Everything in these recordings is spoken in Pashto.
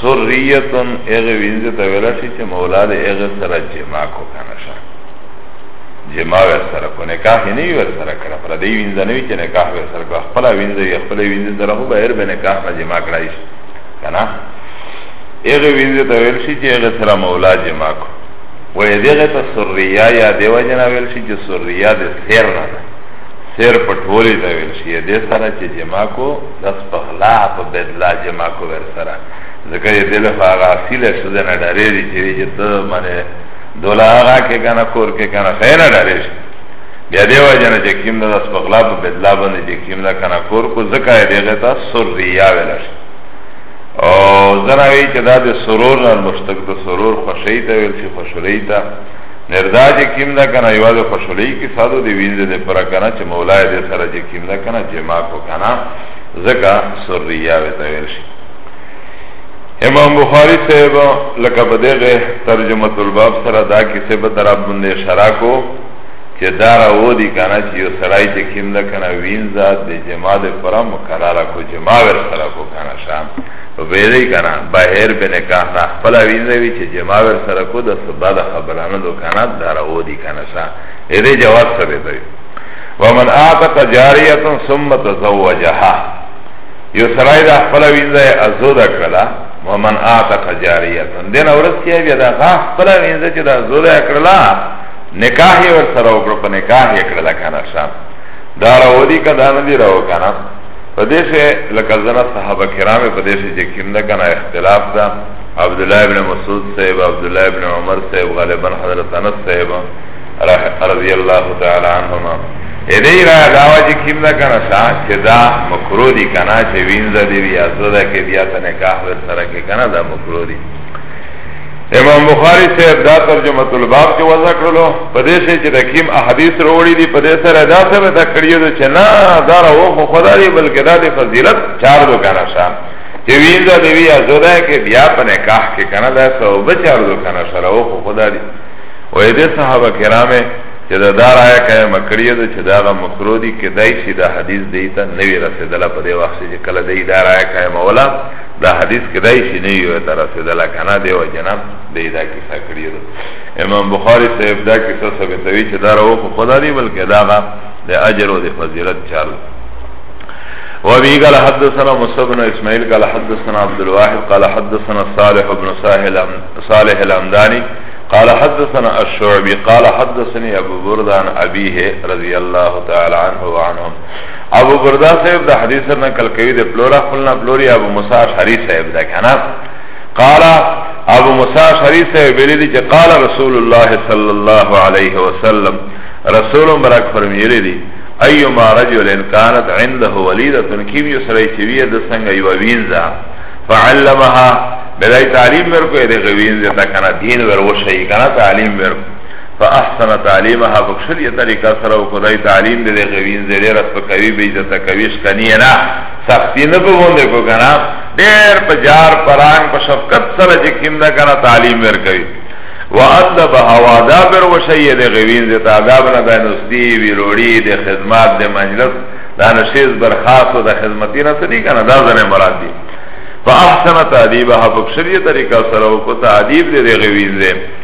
سریتون اغه وینځه ته ویل شي چې مولا دې اغه سره جما کو کنه شه جما ور سره کو نکاح نه ور سره کړه پر دې وینځه نه وی چې نکاح ور سره کو خپل وینځه یې خپل وینځه سره خو بهر به نکاح نه جما کړای شي کنه اغه وینځه ته ویل شي چې اغه سره مولا جما کو و دغه ته سریا یا دیو جنا ویل شي چې سریا د سیر نه سیر پټولی ته ویل شي د سره چې جما کو دس په غلا په بدلا جمع کو ور سره ځکه یې دل فاغه اصله شو د نه ډارې دي چې ته معنی دولا هغه کې کنه کور کې کنه خیر ډارې شي بیا دی وجنه چې کیم نه دس په غلا په بدلا باندې چې کیم نه کنه کور کو ځکه یې دغه تا سریا ویل شي او زناوی چې دا د سرور نه مشتق د سرور خوشی ته ویل شي خوشحالی ته نردا چې کیم دا کنه یو د خوشحالي کې سادو دی وینځ دې پر کنه چې مولا دې سره چې کیم دا کنه جما کو کنه زکا سریا وی ته ویل شي امام بخاری صاحب لکه بدغه ترجمه الباب سره دا کیسه به دراب باندې اشاره کو چې دا راو دی کنه چې یو سړی چې کیم دا کنه وینځ دې جما دې پر مقرره کو جما ور سره کو کنه شام ویری کنا بهر به نکاح نه خپل ویری چې جما ور سره کو د سبا د خبرانه دوکانه دراو دي کنه شا اې دې جواب سره دی ومن اعتق جاریه ثم تزوجها یو سړی د خپل ویری ازود کړلا ومن اعتق جاریه دین اورس کې بیا د خپل ویری چې د ازود کړلا نکاح یې ور سره وکړ په نکاح یې کړلا کنه شا دراو دي کدا نه دی راو کنه په دې سه لکه زنا صحابه کرام په دې سه چې کوم ده کنه اختلاف ده عبد الله ابن مسعود صاحب عبد الله ابن عمر صاحب غالبا حضرت انس صاحب رضی الله تعالی عنهما دې را داوا چې کوم ده کنه شاه چې دا مکرو دي کنه چې وینځه دی یا زړه کې بیا ته نکاح ور سره کې کنه دا مکرو دي امام بخاری سے دا ترجمه الباب کې وضع کړلو په دې شی چې د کیم احادیث وروړي دي په دې سره دا څه به تکړیو چې نه دا راو خو خدای بلکې دا د فضیلت چار دو کنه شه چې وینځه دی وی ازدا کې بیا په نکاح کې کنه دا څه به چار دو کنه شه راو خو خدای دی وې دې صحابه کرامه چې دا دار آیا کای مکړی ده چې دا غ مکرو دي کې دای شي دا حدیث دیتا نوی رسیدله په دې وخت چې کله دې دار آیا کای مولا دا حدیث کدای شي نه یو تر رسیدله کنه دی او جناب دی دا کیسه کړی ده امام بخاری صاحب دا کیسه ثابت وی چې دا راو خو خدا دی بلکې دا غا د اجر او د فضیلت چارو وابي قال حدثنا مصعب بن اسماعيل قال حدثنا عبد الواحد قال حدثنا صالح بن ساحل صالح الامداني قال حدثنا الشعبي قال حدثني ابو برده عن ابيه رضي الله تعالى عنه وعنهم ابو بردا صاحب دا حدیث سر نکل کوي د پلور خپلنا پلوري ابو موسی اشعری صاحب دا کنه قال ابو موسی اشعری صاحب ویلي دي چې قال رسول الله صلی الله علیه وسلم رسول مبارک فرمایلی دي ايما رجل كانت عنده وليده كيم يسري چويه د څنګه یو وینځه فعلمها بلای تعلیم ورکو ده غوینځه تا کنه دین ور وشي کنه تعلیم ورکو فاحسن تعلیمها بکشلی طریقه سره او خدای تعلیم دې غوین زړه رات په کوي به عزت کوي شکنی نه سختی نه په باندې کو کنه ډېر په جار پران په شفقت سره چې کیندا کنه تعلیم ور کوي وادب هوادا بر وشی دې غوین دې آداب نه د نستی وی روړي دې خدمات دې مجلس دا نشیز بر خاص او د خدمتی نه سړي کنه دا زنه مراد دي فاحسن تعذيبها بکشلی طریقه سره او کو تعذيب دې غوین دې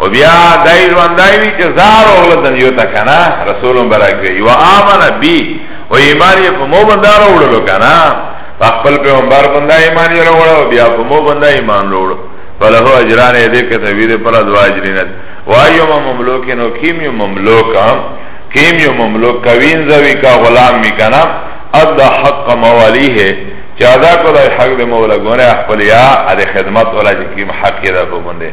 و بیا دای ژوندای وی چې زار اول د یو تا کنه رسول مبارک وی و امن بی و ایمان یې په مو باندې راوړلو کنه په خپل پیغمبر باندې ایمان یې راوړو بیا په مو باندې ایمان راوړو فله اجران دې کې ته ویره پر دوا اجرینه و ایوم مملوکن و کیم یو مملوک کیم یو مملوک کوین زوی کا غلام می کنه ادا حق موالیه چه ادا کلای حق ده مولا گونه اخپل یا اده خدمت ولا جکیم حق ده بمنده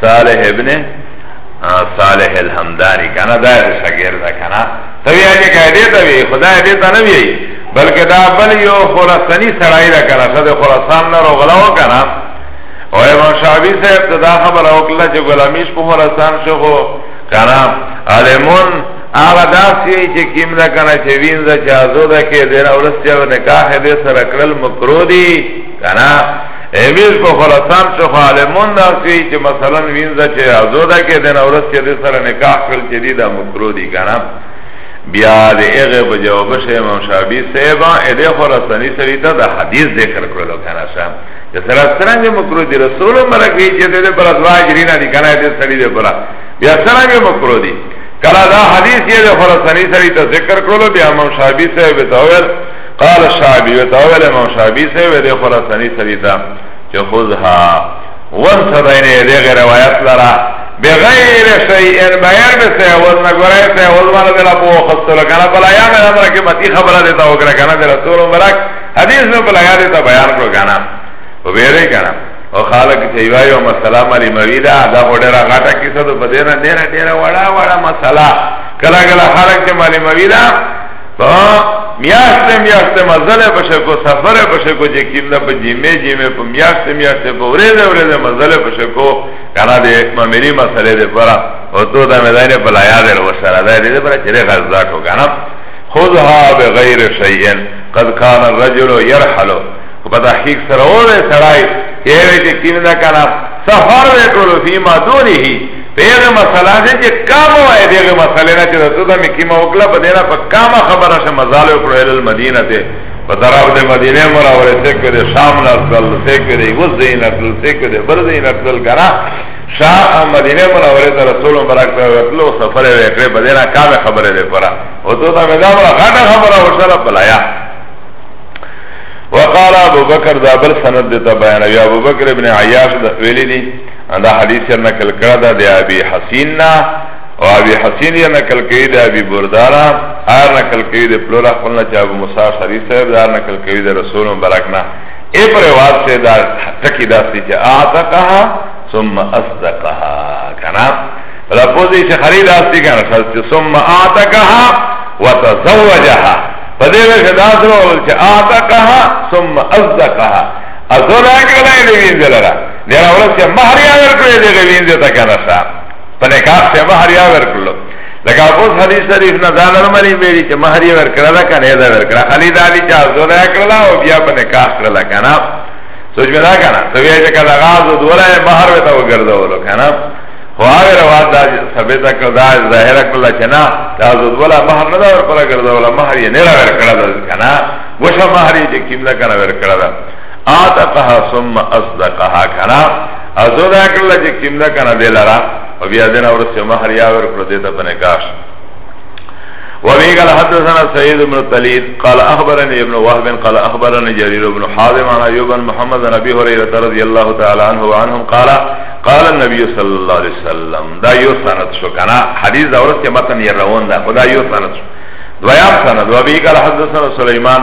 صالح ابن صالح الحمدانی کنا دا شاګر دا کنا ته یې چې کای دې ته وی خدای دې ته نه وی بلکې دا بل یو خراسانی سړی دا کنا څه د خراسان نه روغلاو کنا او امام شعبی صاحب ته دا خبر او کله چې غلامیش په خراسان شو خو کنا علمون هغه داسې چې کیم دا کنا چې وینځه چې ازو ده کې دې اورس چې نکاح دې سره کړل مکرو دی کنا امیز په خراسان چه خو عالمون دا سوی چه مثلا وینزا چه ازودا که دن اورس چه دی سر نکاح کل چه دی دا مکرو دی کنا بیا دی اغی بجوابش امام شعبی سیبا ایده خراسانی سوی تا دا حدیث ذکر کرلو کنا شا چه سر سرنگ مکرو دی رسول مرکی چه دی پر ازواج رینا دی کنا ایده سری دی پر بیا سرنگ مکرو دی کلا دا حدیث یه دی خراسانی سوی تا ذکر کرلو بیا امام شعبی سیبا تاویل قال الشعبی و تاویل امام شعبی سے و دی خراسانی سریتا چه خوزها ونسا دینه دی غیر روایت لرا بغیر شیئن بغیر بسه وزن گرای سه وزمان دلا پو خستو لکنا پلا یا من امرا که متی خبر دیتا وکرا کنا دی رسول مبرک حدیث میں پلا یا دیتا بیان کرو کنا و بیره کنا و خالق چیوائی و مسئلہ مالی مویدہ دا خو دیرا غاٹا کسا دو پدینا دیرا دیرا وڑا وڑا مسئلہ کلا کلا خالق چه مالی مویدہ میاشت میاشت مزل پشه کو سفر پشه کو جه کم ده پا جیمه جیمه پا میاشت میاشت پا وریده وریده مزل پشه کو کنا ده ممیری مسئله ده پرا و تو ده مدین پلایا ده رو سره ده ده پرا چره غزده کو کنا خودها بغیر شیئن قد کان الرجل یرحلو پا تحقیق سره اوه سرائی یه ویچه کم ده کنا سفر ده کلو فیما دونه پیغه مسئلہ سے چه کام وائے دیغه مسئلہ نا چه رسول اللہ مکیمہ اکلا پا دینا پا کام خبر سے مزال اکلو حل المدینہ تے پا دراب دے مدینہ مراورے سکر دے شام نکل سکر دے وز دے نکل سکر دے بر دے نکل کنا شاہ مدینہ مراورے تا رسول اللہ براک پر اکلو سفر وے اکلے پا دینا کام خبر دے پرا و تو تا مدام را خانا خبر حسر بلایا وقال ابو بکر دا بل سند دیتا بیانا یا ابو بکر ابن عیاش دا ویلی دی دا حدیث یې نقل کړه دا د ابي حسین نه او ابي حسین یې نقل کړي د ابي بردارا ار نقل کړي د پلور خپل نه چې ابو موسی شریف صاحب دا نقل کړي د رسول مبارک نه ای پر واس سے دا تکی دا سی چه آتقها ثم اصدقها کنا لپوزی چه خرید آستی کنا خز چه ثم آتقها و تزوجها پا دیوه که دا سرول چه آتقها ثم اصدقها ازولا کلا ایلی بینده لگا دیرا ورس که مهر یا ورکلو دیگه وینده تا کنسا پا نکاح که مهر یا ورکلو لکه اوس حدیث شریف نه دا نرملی بیری چه مهر یا ورکلا دا کنه دا ورکلا خلی دا دی چه ازو دا کرلا و بیا پا نکاح کرلا کنا سوچ میں دا کنا تو بیا چه کلا غاز و دولا ہے مهر ویتا و گرده ولو کنا خو آوی رواد دا ثبیتا کرلا دا ظاهر کرلا چه نا دا ازو دولا مهر ندا ورکلا گرده ولا مهر یا نیرا ورکلا دا کنا وشا مهر یا چه کم دا کنا ورکلا دا آتقها ثم اصدقها کنا ازو دا کرلا چه کم دا کنا دی لرا و بیا دینا ورس چه مهر یا ورکلو دیتا پنکاش وبه قال حدثنا سعيد بن الطليل قال اخبرني ابن وهب قال اخبرني جرير بن حازم عن ايوب بن محمد عن ابي هريره رضي الله تعالى عنه وعنهم قال قال النبي صلى الله عليه وسلم دا يو سند شو كان حديث دا ورث کے متن یہ روان دا خدا يو سند شو دویام سند وبه قال حدثنا سليمان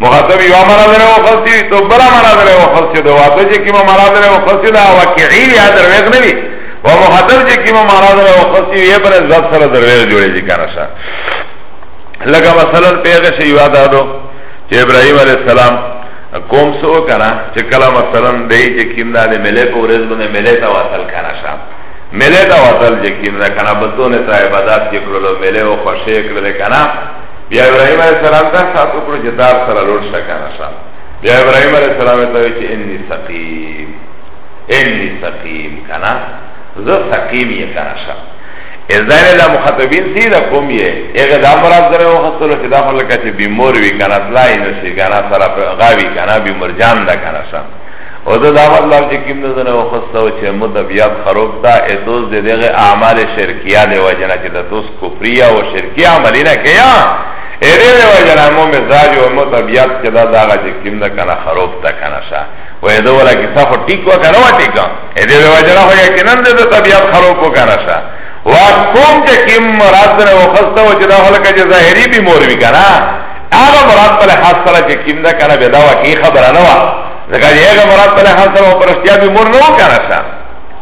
مخاطب یو مرا دره و خلصی تو بلا مرا دره و خلصی دو واتو چه کما مرا دره و خلصی دا واقعی یا درویق نوی و مخاطب چه کما مرا دره و خلصی یه پر ازاد سر درویق جوڑی جی کانشا لگا مثلا پیغش یواد آدو چه ابراهیم علیه السلام کوم سو کنا چه کلا مثلا دی چه کم دا دی ملی کو رز بنده ملی تا وصل کانشا ملی تا وصل چه کم دا کنا بطون تا عبادات چه کرلو ملی و خوشه کرلو کنا بیا ابراهیم علیه السلام دا سات وکړو چې دار سره لوړ شه که نه شه بیا ابراهیم علیه السلام ته وایي چې انی سقیم انی سقیم که نه زه سقیم یې که نه شه ازدانه دا مخاطبین سی دا کوم یه اغه دا مراد دره و خستلو چه دا خلقه چه بیمور وی کنا تلائی نشی کنا سرا غاوی کنا بیمور جان دا کنا شا او دا دا مطلب چه کم نزنه و خستلو چه مدبیات خروب دا اتوز ده دیغه اعمال شرکیه ده وجنه چه دا توس کفریه و شرکی عملی نه کیا ایده ده وجه نامو مزاج و مو طبیعت که دا داغا چه کم ده کنه خروب ده کنه شا و ایده ولا کسا خو ٹیک و کنه و ٹیک ایده ده وجه نامو یکنن ده ده طبیعت خروب و کنه شا و کم چه کم مراد ده و خسته و چه دا خلقه چه ظاهری بی مور بی کنه آغا مراد پل حس سره چه کم ده کنه بیدا و کی خبره نوا ذکر ایغا مراد پل حس سره و پرشتیا بی مور نو کنه شا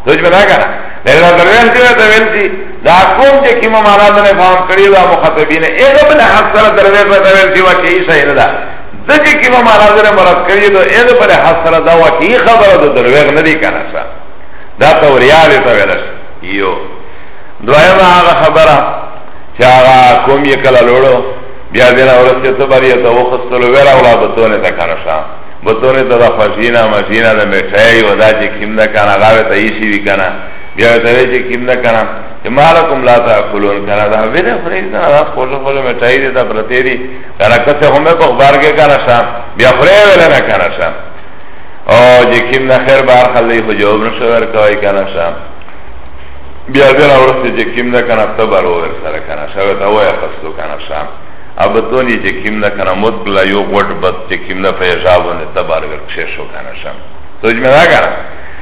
سوچ بنا کنه لیکن در ویل چه ده ویل چه دا کوم چې کیمه معنا ته فهم کړی دا مخاطبین اغه بل حق سره دروي په دروي دی واقعي شي نه دا د چې کیمه معنا ته مراد کړی دا اغه بل حق سره دا واقعي خبره ده دروي نه دی کنه سا دا توریال ته ویل یو دویم هغه خبره چې هغه کوم یې کله لوړو بیا دې نه ورسته ته بری ته وخصلو ورا اولاد ته نه تا کنه سا بتونه ته دا فشینا مشینا د میټای ودا چې کیم دا کنه غاوه ته یې شي کنه بیا ته وی چې کیم نه کنه چې مالکم لا تاکلون کنه دا ویره خوري دا خپل خپل مټای دي دا پرته دي کنه کته هم په خبر کې کنه شام بیا خوري ویل نه کنه شام او چې کیم نه خیر بار خلې خو جواب نشو ورکوي کنه شام بیا دې راورسته چې کیم نه کنه تبر ور سره کنه شاو ته وای خستو کنه شام ابتونی چې کیم نه کنه مت بلا یو غټ بس چې کیم نه په حسابونه تبر ورکشه شو کنه شام سوچ مې راغله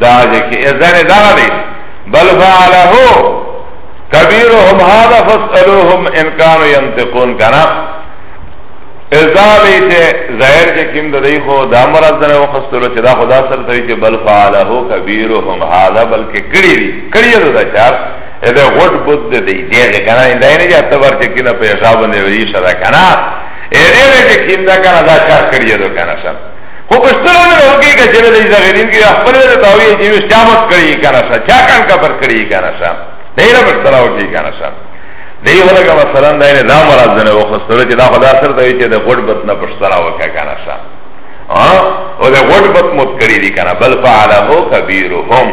دا جه که ازن دانا دی بل فعلهو کبیرهم هذا فاسألوهم ان کانو ینتقون کنا ازا بی چه ظاهر چه کم ده دی خو دا مرد دنه وخستلو چه دا خدا سر تاوی چه بل فعلهو کبیرهم هذا بلکه کری دی کری دو دا چار اده غوٹ بود ده دی دیگه کنا این داینه جه اتبار چه کنا پیشابنده ویشه دا کنا اده ده چه کم ده کنا دا چار کری دو کنا شم خو پښتنو نه وګي کچره دې زغیرین کې خپل له تاوی چې یو شامت کړی کنه شا چا کان کا پر کړی کنه شا ډیر پښتنو وګي کنه شا دی ورګه مثلا دا نه دا مراد نه و خو سره چې دا خدا سره ته چې د غټ بت نه پښتنو وکا کنه شا ها او د غټ بت مت کړی دی کنه بل فعله کبیرهم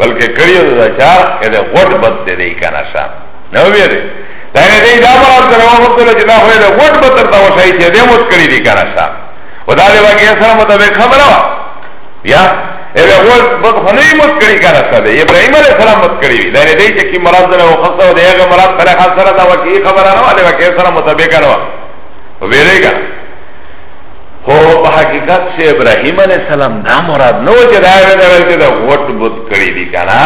بلکې کړی دا چا د غټ بت دی کنه شا نو ویری دا نه دا مراد نه و خو سره چې دا خو د غټ بت تر تا وشای چې دې مت کړی دی کنه شا و دا دی واقعی سره مطابق خبره وا یا ایوه غول بود خنوی مت کری کانا ساده ابراهیم علیه السلام مت کری وی دانی دی چکی مراد دنه و خصه و دیگه مراد پر خاص سره دا واقعی خبره نوا دی واقعی سره مطابق نوا و بیره کانا خو په حقیقت چې ابراهیم علیه السلام دا مراد نو چې دا وی دا وی دا غوټ بود کری دی کانا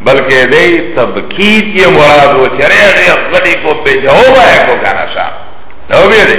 بلکه دی تبکیت یې مراد و چې ریغه غلی کو په جواب کو کانا شا نو بیره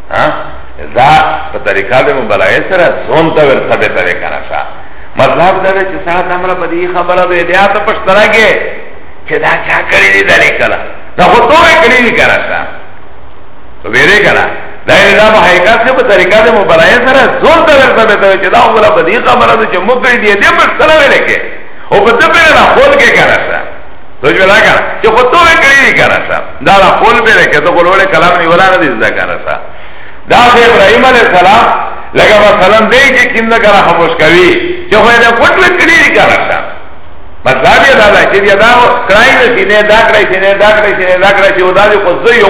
دا په طریقه د مبالغه سره ځون ته ورته به پرې کنه شا مطلب دا چې سات امر په دې خبره به بیا ته پښتراګه چې دا چا کړی دی دا لیکلا دا خو ته کړی دی کنه شا ویری کنه دا یې دا په حقیقت کې په طریقه د مبالغه سره ځون ته ورته به چې دا خو په دې خبره چې موږ دې دې پښتراګه او په دې په نه خول کې کنه شا سوچ ولا کنا چه خود تو بے کری دی کنا سا دارا خول بے رکھے تو خلول کلام نیولا ندی زدہ کنا سا دا خو ابراهيم عليه السلام لکه مثلا دی چې کیم نه کرا خاموش کوي چې خو نه پټ وکړي دي کرا شا مطلب یې دا دی چې دا کړای نه شي نه دا کړای شي نه دا کړای شي نه دا کړای شي او دا دې خو زه یو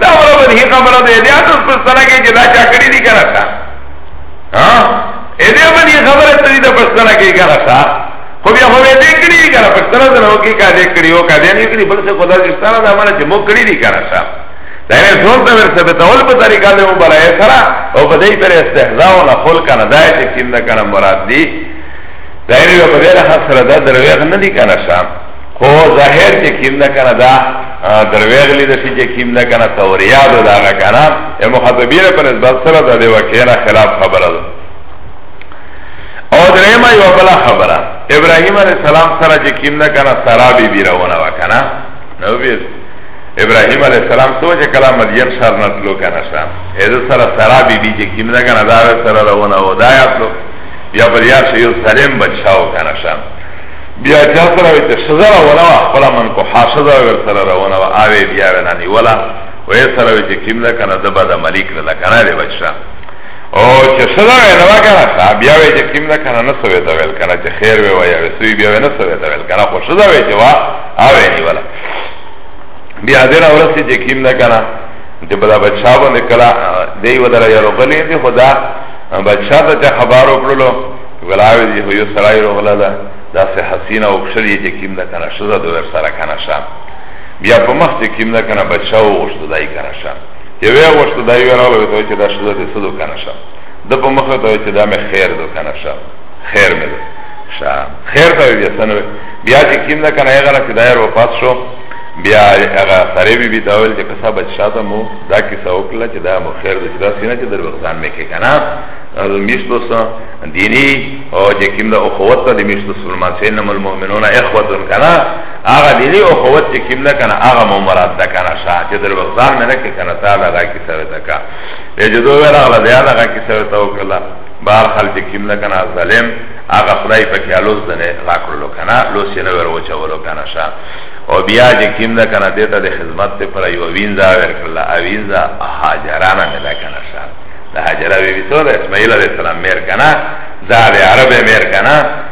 دا ورته هیڅ خبره دی دا تاسو په سره کې چې دا چا کړی دي کرا شا ها اې دې باندې خبره ته دې په سره کې کرا شا خو بیا خو دې کړی دی کنه پښتنه ته نو کې کا دې کړی او کا دې نه کړی بل څه خدا دې ستاره دا مله چې مو کړی دی کنه صاحب دا یې څو ته ورته به تول په طریقه له مبارای سره او په دې پر استهزاء او نقل کنه دا چې کیم نه کنه مراد دی دا یې په دې راځه سره دا دروغ نه دی کنه صاحب خو ظاهر چې کیم نه کنه دا دروغ لید شي چې کیم نه کنه توریا دا دا کنه مخاطبین په نسبت سره دا دی وکړه خلاف خبره ده او درېما یو بل خبره ابراهیم علیه السلام سره چې کیم نه کنه سارا بی بی راونه وکنه نو بیس ابراهیم علیه السلام سو چې کله مدین شهر نه تلو کنه شام اې سره سارا بی بی چې کیم نه کنه دا سره راونه و دا یا تلو یا بل یا شیو سلیم بچاو کنه شام بیا چا سره وي چې سزا راونه و خپل من کو حاسدا ور سره راونه و آوي بیا ونانی ولا وې سره وي چې کیم نه کنه دبا د ملک نه کنه دی بچا او چې صدا وې نه وکړه تا بیا وې چې کیم دا کنه نه سوې دا ویل کنه چې خیر وې وای او سوی بیا وې نه سوې دا ویل کنه خو صدا وې چې وا اوې نه ولا بیا دې نه ورسې چې کیم دا کنه چې بلا بچا باندې کلا دې ودل یا رغلې دې خدا بچا ته خبر وکړلو ولاوی دې هو یو سړی رغلا دا داسې حسینه او خشرې چې کیم دا کنه صدا د ور سره کنه شام بیا په مخ چې کیم دا کنه بچا او غشت دای کنه شام یوه وشته دا یو راغله ته چې دا شزه دې سدو کنه شه د په مخه ته چې دا مې خیر دو کنه شه خیر مې ده شه خیر ته بیا سنو بیا چې کیم نه کنه هغه چې دایر وفات شو بیا هغه سره بی بی تاول چې قصه بچاته مو دا کیسه وکړه چې دا مو خیر دې دا سینه چې در وختان مې کې کنه میشتو سا دینی او جکیم دا اخوت تا دی میشتو سلمان سینم المؤمنون اخوتن کنا آغا دیلی او خوت چه کم ده کنه آغا مو مراد ده کنه شا چه در وقزان منه که کنه تا لغا کسا ویتا که لیجه دو ویر اغلا دیا لغا کسا ویتا وکلا بار خال چه کم ده کنه ظلم آغا خدای پا که لوز دنه راکرلو کنه لوز چه نویر وچه ولو کنه شا او بیا چه کم ده کنه دیتا ده خدمت تی پر ایو وینزا ویر کرلا اوینزا حاجرانا مده کنه شا ده حاجرا بی بی سو ده اسماعیل علیہ السلام میر کنه ده عرب میر کنه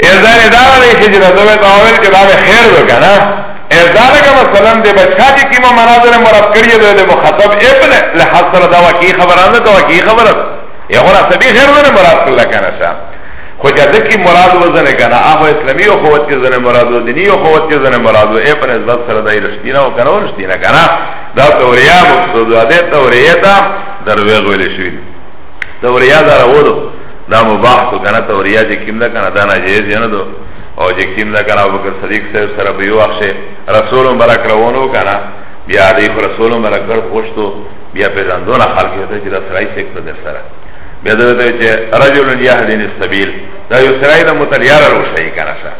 ازدانی داغه دی شی چه دا دوی تاویل که داوی خیر دو کنا ازدانی که مثلا دی بچا چه کما مناظر مرد کریه دوی دی مخطب ابن لحظ سر دا وکی خبران دا وکی خبران یا خورا سبی خیر دو مرد کلا کنا شا خو چه دکی مراد وزنه کنا آخو اسلامی و خوت که زنه مراد و دینی و خوت که زنه مراد و ابن ازداد سر دای رشتینا و کنا و رشتینا کنا دا توریا مقصود و ده توریتا در ویغویل شوید توریا دا رو دو دا مباح کو کنه توریا چې کیم دا کنه دا ناجیز نه دو او چې کیم دا کنه ابوبکر صدیق صاحب سره به یو اخشه رسول مبارک روانو کنه بیا دې رسول مبارک ګر خوشتو بیا په ځندونه خلک ته چې دا سړی څه کړ سره بیا دا ته چې رجل یهدین السبیل دا یو سړی د متلیار روشي کنه شه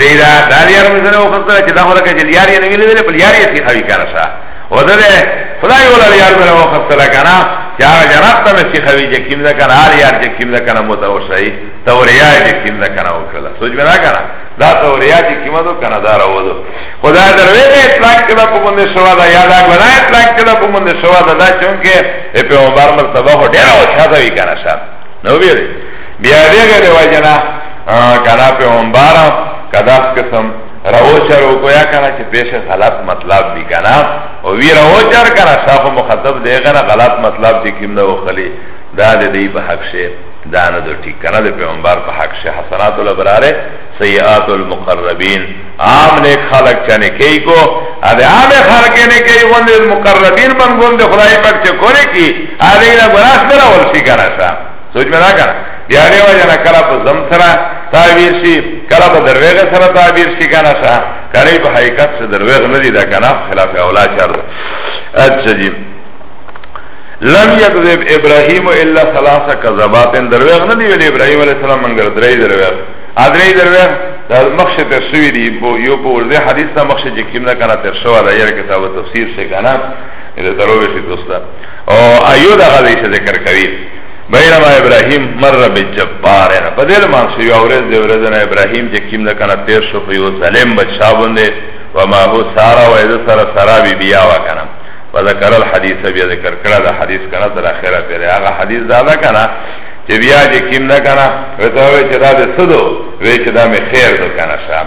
دې دا دالیار مې سره وخت چې دا هره کې جلیار یې نه ویلې بل یاري یې ښه وی کنه شه او ده ده خدای اولا لیار بنا وخستلا کنا چه آغا جناب تا مسیح خوی جه کم ده کنا آل یار جه کم ده کنا متوشایی توریا جه کم ده کنا وکرلا سوچ بنا کنا دا توریا جه کم ده کنا دارا ودو خدا دروی ده اطلاق کده پا منده شوا ده یا دا گنا اطلاق کده پا منده شوا ده دا چونکه ای پیغمبر مرتبه خو دیره وچا ده وی کنا شا نو بیده بیا دیگه ده وجنا کنا پیغمبر کداس قسم روچر او کویا کنه چې پیش غلط مطلب دی کنه او وی روچر کنه صاحب مخاطب دی کنه غلط مطلب دی کیم نه وخلی دا دې دی په حق شه دا نه د ټیک کنه د پیغمبر په حق شه حسنات الابرار سیئات المقربین عام نیک خلق چنه کی کو اد عام خلق نه کی وند المقربین من ګوند خدای پاک چې کوله کی ا دې لا ګراس درول شي کنه سوچ مې راکنه بیا دی وجه نه کله په زم سره تعبیر شي کله په درویغه سره تعبیر شي کنه شه کنه په حقیقت سره درویغ نه دی دا کنه خلاف اولا چار ده اچھا جی لم یکذب ابراهیم الا ثلاثه کذبات درویغ نه دی ویل ابراهیم علیه السلام منګر درې درویغ ادرې درویغ دا مخشه تر شوی دی یو په ورده حدیث ته مخشه چې کیمنه کنه تر شو دا یره کتاب تفسیر څخه کنه دا تروبه شي دوستا او ایو دا غلی ذکر کوي بینما ابراهیم مر بالجبار نه په دې لمن شو یو ورځ دی ورځ نه ابراهیم چې کیم نه کنه تیر شو په یو ظالم بچا باندې و ما هو سارا و اذا سارا سارا بی بیا وکنه و ذکر الحدیث بیا ذکر کړه دا حدیث کنه تر اخره پرې هغه حدیث دا دا کنه چې بیا چې کیم نه کنه وته وی چې دا د سدو وی چې دا می خیر دو کنه شام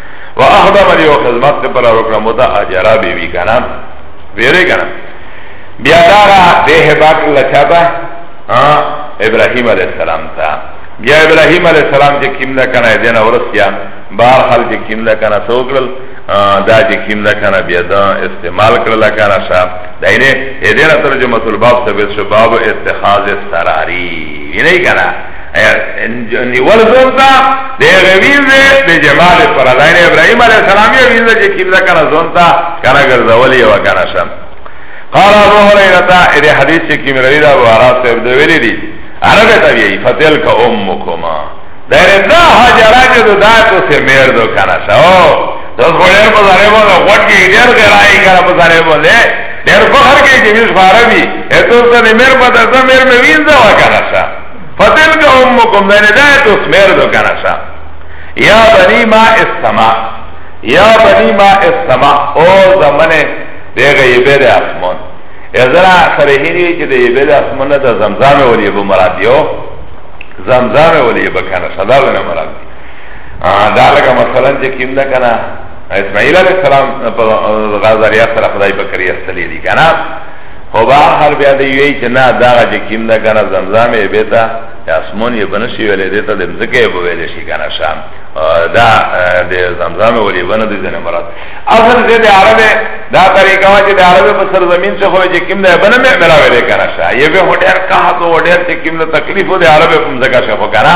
و اخدم لی و خدمت دی پر رکنا متا اجرا بی بی کنا بیره کنا بیا دارا دیه باک اللہ چاہتا ابراهيم عليه السلام تا بیا ابراهيم عليه السلام چې کیم نه کنه دین اورسیا بار حال چې کیم نه کنه سوکل دا چې کیم نه کنه بیا دا استعمال کړل کنه شا دینه دې نه ترجمه الباب ته باب اتخاذ سراری نه کنه نیول زوم تا ده غویز ده ده جمال پرادائن ابراهیم علیہ السلام یا ویز ده چه کم ده کنه زوم تا کنه گردولی و کنه شم قال ابو حریرتا ایده حدیث چه کم روی ده ابو حراس صاحب ده ویلی دی عربه تبیعی فتل که امکما ده ده حجرا جدو ده تو سه میر دو کنه شو دس خو ډیر په ځانې باندې غوټ کې ډیر غیرای کړه په ځانې باندې ډیر فخر کې چې مش فاربي اته ته نه مېر په دغه مېر مې وینځه وکړه شا فتل کا امکم نه نه دای ته مېر دو کنه شا یا بنی ما السما یا بنی ما السما او زمنه دغه یې به د اسمان ازرا سره هینی چې د یې به د اسمان د زمزمه ولې به مراد یو زمزمه ولې به کنه صدا ونه مراد دا لکه مثلا چې کیم ده کنه اسماعیل علیہ السلام په غزریا سره خدای په کری استلی دي کنه خو به هر بیا دی وی چې نه دا چې کیم ده کنه زمزم یې بیتا اسمون یې بنشي ویلې دیتا د مزکه یې بویلې شي کنه شام دا د زمزم ولې بنه دي نه مراد اصل دې د عرب دا طریقه وا چې د عرب په سر زمين څه خو چې کیم ده بنه مې مرا ویلې کنه شا یې به هډر کا هغه وډر چې کیم ده تکلیف د عرب په مزکه شو کنه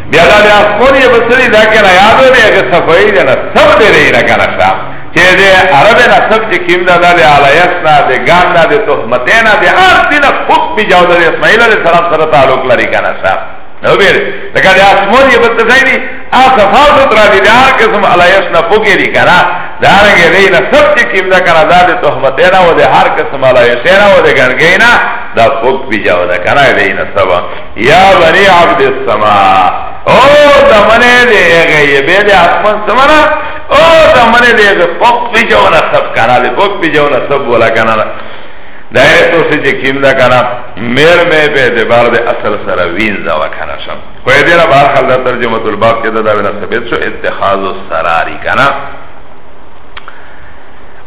بیا دا بیا خور یې بسری دا کنه یادو دی اگه صفحی دی نه سب دی دی نه کنه شا چه دی عرب نه سب چه کم دا دا دی علیس نا دی گان نا دی تحمتی نا دی آر دی نا خود پی جاو دا دی اسماعیل علیہ السلام سر تعلق لری کنه شا نو بیر لکه دی اسمور یې بسری دی آ صفحا سترا دی دی آر قسم علیس نا پوکی دی کنه دارنگه دی نا سب چه کم دا کنه دا دی تحمتی نا و دی هر قسم علیس نا و دی گنگی نا دا پوک پی جاو دا کنه دی نا سبا یا بنی عبد السما او دمنه دی اغه یبه دی اسمان سمنا او دمنه دی اغه پک پی جو نصب کنا دی پک پی جو نصب بولا کنا دائره تو سے چه کیم دا کنا میر میں پہ اعتبار دے اصل سر وین دا وکنا شم کوئی دینا بار خل دا ترجمت الباب کے دا دا بنا ثبت شو اتخاذ السراری کنا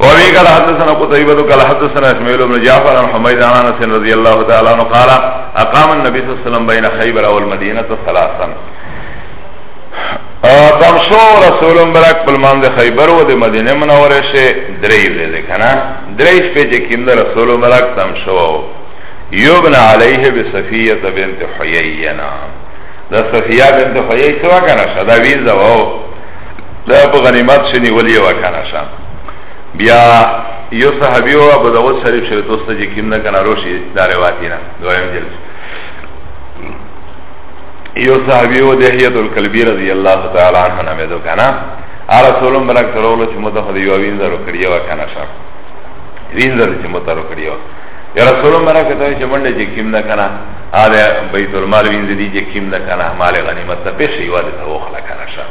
وابي قال حدثنا قتيبة قال حدثنا اسماعيل بن جعفر عن حميد عن انس رضي الله تعالى عنه قال اقام النبي صلى الله عليه وسلم بين خيبر والمدينة ثلاثا تمشو رسول مبارک پلمان ده خیبر و ده مدینه منوره شه دری ویده کنه دریش پی چه کم ده رسول مبارک تمشو یبن علیه بصفیه بنت حیینا ده صفیه بنت حیی سوا کنه شده ویزه و دا په غنیمت شې نیولې و کنه شا بیا یو صحابي او ابو داود شریف شریف دوست جی کیم نه کنه روشي دا روایت نه دویم جلس یو صحابي او دهیت الکلبی رضی الله تعالی عنہ نه دو کنه ا رسولم برک ترولو چې مو ته خو یو وین درو کړی و کنه شا وین درو چې مو ته رو کړی و یا رسولم برک ته چې باندې چې کیم نه کنه ا بیت المال وین دې چې کیم نه کنه مال غنیمت ته پیښې و دې ته وخلا کنه شا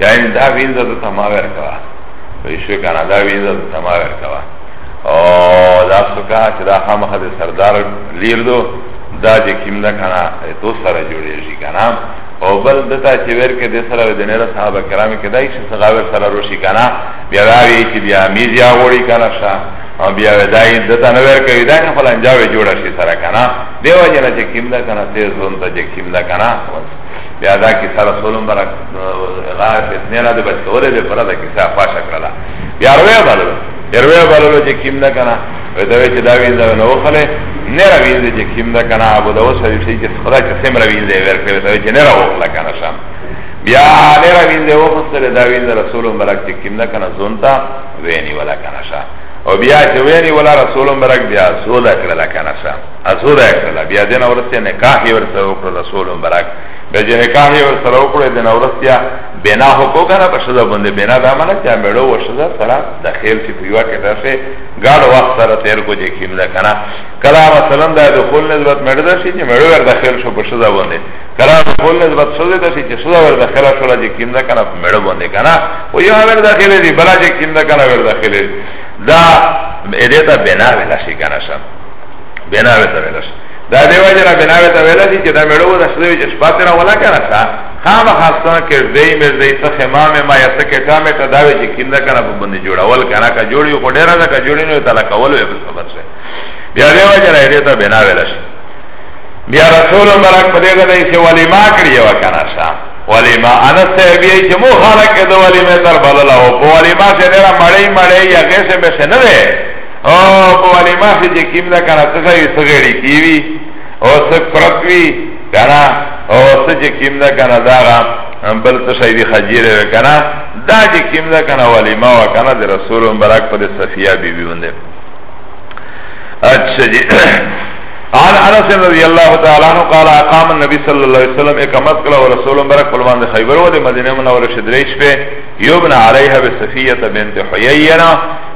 یعنی دا ویزا ته تما ورکوا ویشو کنه دا ویزا ته تما ورکوا او دا سکا چې دا خامخ د سردار لیر دو دا چې کیم دا کنه تو سره جوړی شي کنه او بل دتا چې ورکه د سره د نه صاحب کرام کې دای شي صغاور سره روشي کنه بیا راوی چې بیا میز یا وړي کنه شا او بیا دای دتا نه ورکه دا نه فلان جاوي جوړ شي سره کنه دیو جنا چې کیم دا کنه تیز زون ته چې کیم دا کنه بیا دا کیسه رسول مبارک غار فتنه را ده بچ کوله ده پر دا کیسه فاشا کړه بیا رویا بالو رویا بالو چې کیم نه کنه وې دا چې دا وینځه نو خله نه را وینځه چې کیم نه کنه ابو دا وسه شي چې خدا چې سم را وینځه ورکړي دا چې نه را وخلا کنه شام بیا نه را وینځه وخصله دا وینځه رسول مبارک چې کیم نه کنه زونتا ویني ولا کنه شام او بیا چې ویني ولا رسول مبارک بیا زولا کړه کنه شام اسوره کړل بیا دین اورسته نکاح یې ورته وکړ رسول مبارک به چې نکاح یې ورته وکړ دین اورسته بنا هکو کنه په شذا باندې بنا دا معنی چې مړو و شذا سره د خیر چې پیوا کې راشه ګاډ وخت سره تیر کو چې کیم ده کنه کلا مثلا د دخول نسبت مړ ده چې مړو ور داخل شو په شذا باندې کلا دخول نسبت شذا ده چې شذا ور داخل شو چې کیم ده کنه په مړو باندې کنه و یو ور داخل دی بلا چې کیم ده کنه ور داخل دا اده ته بنا ولا شي کنه بناوه ته ویل شي دا دی وجه نه بناوه ته ویل شي چې دا مړو د شوی چې شپه تر ولا کنه تا خام خاصه کې دې مې دې ته خمامه ما یا ته کې ټامه ته دا وی چې کیندا کنه په باندې جوړول کنه کا جوړي خو ډیر نه کا جوړي نه تعالی کول وي په خبر شه بیا دی وجه نه دې ته بناوه ویل شي بیا رسول مبارک په دې غوډه یې ولی ما کړی و کنه شا ولی ما انا سهبی چې مو خلک د ولی مې تر بللا او په ولی ما سره مړی مړی یا غیسه به سره نه او په ولې ما چې کیم نه کنه څه یې سګړی کیوی او څه پرتوی کنه او څه چې کیم نه کنه دا بل څه شي دی خجیره کنه دا چې کیم نه کنه ولې ما وکنه د رسول مبارک په صفیه بیبي باندې اچھا جی عن انس رضی اللہ تعالی عنہ قال اقام النبی صلی اللہ علیہ وسلم اقامت کلا و رسول مبارک پلوان دے خیبر و دے مدینہ منور شدریش پہ یبن علیہ بصفیت بنت حیینا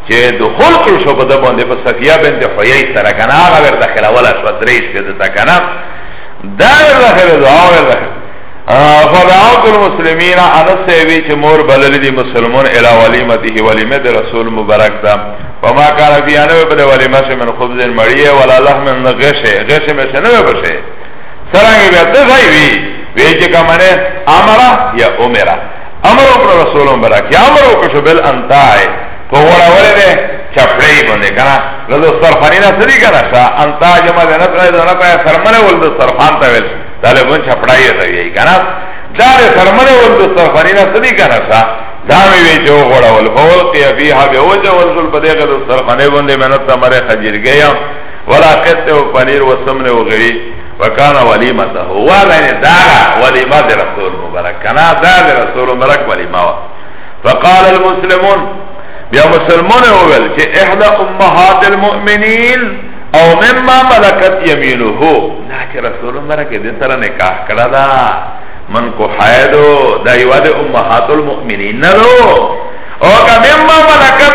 چه دخول کرو شو پده بنده پا صفیه بنت حیی سره کنه آغا ور داخل اولا شو دریش پیده تا کنه دا ور داخل دو آغا ور داخل فدعوت المسلمین انس سیوی چه مور بللی دی مسلمون الى ولیمته ولیمه دی رسول مبرک دا فما کان فی انوی بده ولیمه شه من خبز مریه ولا لحم من غشه غشه مشه نوی بشه سرانگی بیت دخیوی ویچه کمانه امرا یا امرا امر وکړه رسول مبارک یا امر وکړه شو بل انتای په وړه وړه ده چپړې باندې کنه له سرخانی نه سړي کنه شا انتا جما ده نه ترې نه پای سرمنه ول د سرخان ته ویل طالبون چپړای ته وی کنه دا له سرمنه ول د سرخانی نه سړي کنه شا دا می وی جو وړه ول فول قیا فیها به وجه ول ذل بدیغه د سرخانی باندې مهنت تمره خجیر گیا ولا قطع و پنیر و سمن و غری وکانا ولیمه ده و بین دارا ولیمه ده رسول مبرک کنا ده ده رسول مبرک ولیمه و فقال المسلمون بیا مسلمون اول چه احدا امهات المؤمنین او مما ملکت یمینو هو نا چه رسول مبرک ده سر نکاح کرده من کو حیدو دا یواد امهات المؤمنین ندو او که مما ملکت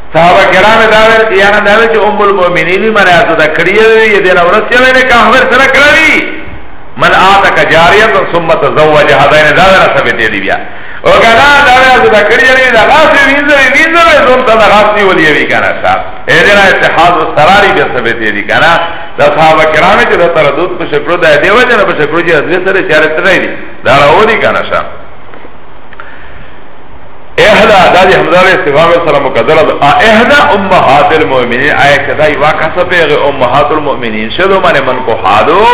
صحابه کرام دا ویل چې یاره دا ویل چې ام المؤمنین من یاتو دا کړی وی دې نه ورسې وی نه کاهور سره کړی من آتک جاریه ثم تزوج هذین دا نه ثابت دی بیا او کنا دا ویل دا کړی وی دا غاص وینځه وینځه زوم ته دا غاص دی ولې وی کنه صاحب اې دې نه اتحاد او سراری به ثابت دی کنه دا صحابه کرام چې دا تردد په شکر دا دی وجه نه په شکر چې حضرت سره چارت نه دی دا راو دی کنه صاحب احدا دا دی حمزه علیہ استفام سره مقدر ده احدا امهات المؤمنین آیا کدا یوا کسب غ امهات المؤمنین شلو معنی من کو حادو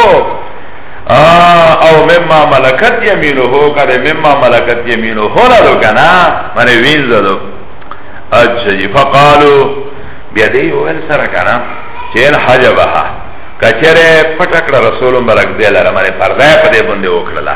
او مما ملکت یمینه کده مما ملکت یمینه هلا لو کنا معنی وینځلو اچھا جی فقالو بیا دی ویل سره کنا چین حجبها کچره پټکړه رسول مبارک دی لره معنی پرده په دې باندې وکړه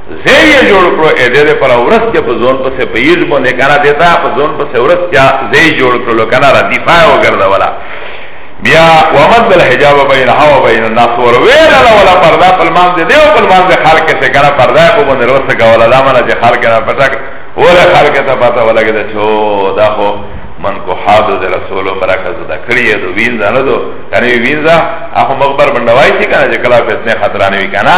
زه یې جوړ کړو اې دې دې پر ورس کې په ځون پسې په یز باندې کنه دیتا په ځون پسې ورس کې زه یې جوړ کړو کنه را دفاع وګرځا ولا بیا ومد الحجاب بین ها و بین الناس ور ویل لا ولا پردا په مان دې دیو په مان دې خلق کې کنه پردا په باندې ورس کې ولا دا مله چې خلق نه پټک ولا خلق ته پتا ولا کې چې دا خو من کو حادو ده رسول و مراکز ده کریه دو وینزا ندو کنه وینزا اخو مغبر بندوائی چی کنه جه کلا فتنه خطرانوی کنه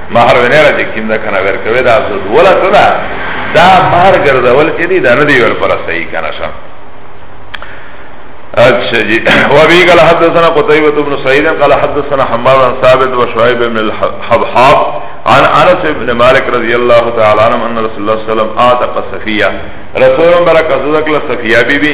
مہر ونیرا چه کم دا کنا ورکوی دا زد ولا تدا دا مہر گردول چه دی دا ندی ور پر صحیح کنا شا اچھا جی وابی قال حدثنا قطعیبت ابن سعید قال حدثنا حماد عن ثابت و شعیب ابن الحبحاب عن انس ابن مالک رضی اللہ تعالی عنہ ان رسول اللہ صلی اللہ علیہ وسلم آتق صفیہ رسول اللہ برکت ذکر صفیہ بی بی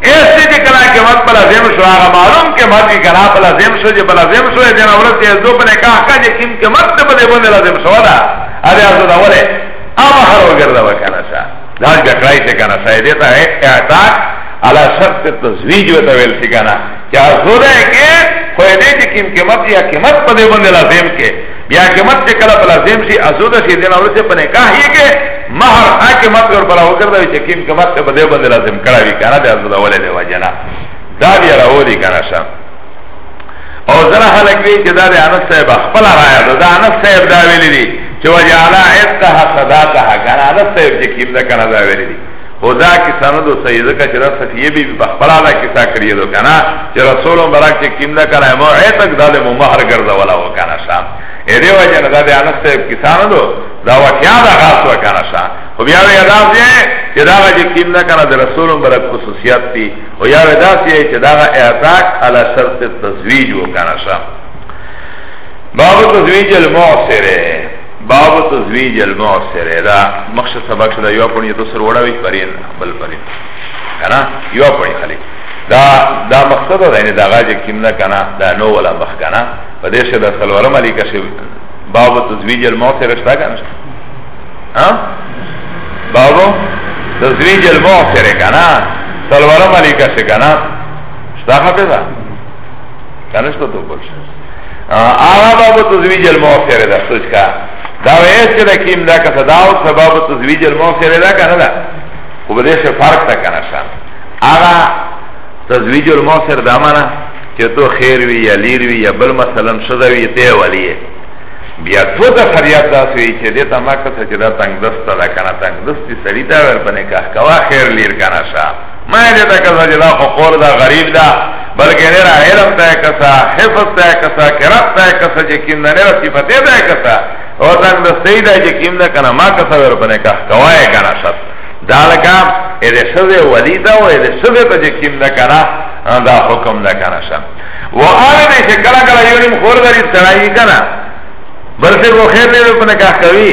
ایسته جی کلا قیمت پلا زیم شو آغا معلوم قیمت جی کلا پلا زیم شو جی پلا زیم شو دین اولت جی دو پنے کاہ کا جی کم قیمت تی پدے بندے لازم شو دا ادھے ازو دا ولے اما خر وگر دا وکانا شا داج بکرائی تی کانا شا دیتا ہے اعتاق علا شرط تزویج و تویل تی کانا چا ازو دا ہے کہ خویدے جی کم قیمت یا قیمت پدے بندے لازم کے بیا قیمت چې کله په لازم شي ازوده شي دین اورسه په نکاح یې کې مہر حکمت ور پر وګرځي چې کیم قیمت ته بده بده لازم کړه وی کنه د ازوده ولې دی وجنا دا بیا راوړي کنه شم او زره خلک وی چې دا د انس صاحب خپل رایا ده دا انس صاحب دا ویلي دي چې وجعل عتقها صداقها کنه انس صاحب چې کیم دا کنه دا ویلي دي او دا کسا نه دو صحیح ځکه چې دا صفیه بی بی بخبلا دا کسا کړی دو کنه چې رسول مبارک چې کیم دا کنه مو عتق دا له مہر ګرځولا و کنه شام اې دی وجه نه دا د انس ته کسا نه دو دا واقعیا دا غاص و کنه شام خو بیا وی ادا دی چې دا چې کیم دا کنه د رسول مبارک خصوصیات دي او یا وی دا چې دا اعتاق علی شرط تزویج و کنه شام باب تزویج المعصره باب تزویج المعسر دا مخش سبق شده یو پنی دو سر وڑا ویش پرین بل پرین کنا یو پنی خلی دا دا مقصد دا یعنی دا غاج کم نه کنا دا نو ولا مخ کنا و دیش دا سلورم علی کشی باب تزویج المعسر اشتا کنا ها باب تزویج المعسر کنا سلورم علی کشی کنا اشتا خفظا کنش پتو بول شو آغا باب تزویج الموفر دا سوچ کا دا ویس که دا کیم دا کسا داو سباب تزویج الموفر دا کنه دا خو بده شه فرق تا کنه شان آغا تزویج الموفر دا مانا چه تو خیر وی یا لیر وی یا بل مثلا شده وی تی ولیه بیا تو تا خریاب دا سوی چه دیتا ما کسا چه دا تنگ دست دا کنه تنگ دستی سریتا ور پنکاح کوا خیر لیر کنه شان ما دې ته کسا چې دا فقور دا غریب دا بلکې نه را علم ته کسا حفظ ته کسا قرات ته کسا چې کیم نه را صفات ته کسا او ځان د سیدا چې کیم نه کنه ما کسا ور باندې کا کوای کنه شت دالکا اې دې سوي ولیدا او دې سوي ته چې کیم نه کنه دا حکم نه کنه شت و آره دې چې کله کله یو نیم خور درې سړای کنه بلکې خو خیر نه په نکاح کوي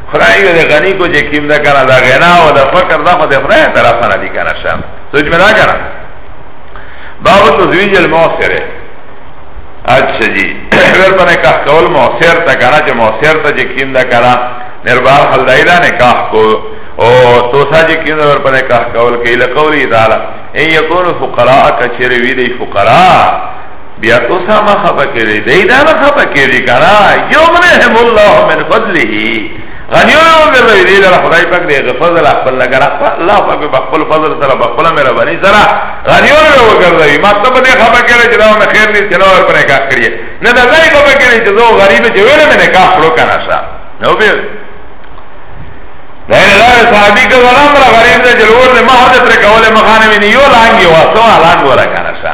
خدای دې غنی کو چې کیم دا کنه دا غنا او دا فقر دا خو دې خدای طرف نه دی کنه شام سوچ مې دا کنه باب تزویج المعصر اچھا جی ور پر نکاح کول معصر تا کنه چې معصر ته چې کیم دا کنه نربار حل دایلا نکاح کو او تو ساجی کیم ور پر نکاح کول کې لقولی تعالی ان یکون فقراء کچری وی دی فقراء بیا تو ساما خبا کری دی دانا خبا کری کنا یغنیهم اللہ من فضلہی غنیون او ګرځوي دې لره خدای پاک دې غفظل خپل لګره الله پاک په خپل فضل سره په خپل مهرباني سره غنیون او ګرځوي ما ته به خبر کړي چې دا نه خیر دې چې نور پر نکاح کړی نه دا ځای په کړي چې زه غریب چې ویل مې نکاح کړو کنه شا نو به دا نه صحابي کو غلام را غریب دې جلور نه مهر دې پر کوله مخانه ویني یو لانګي واسو لانګ ورا کنه شا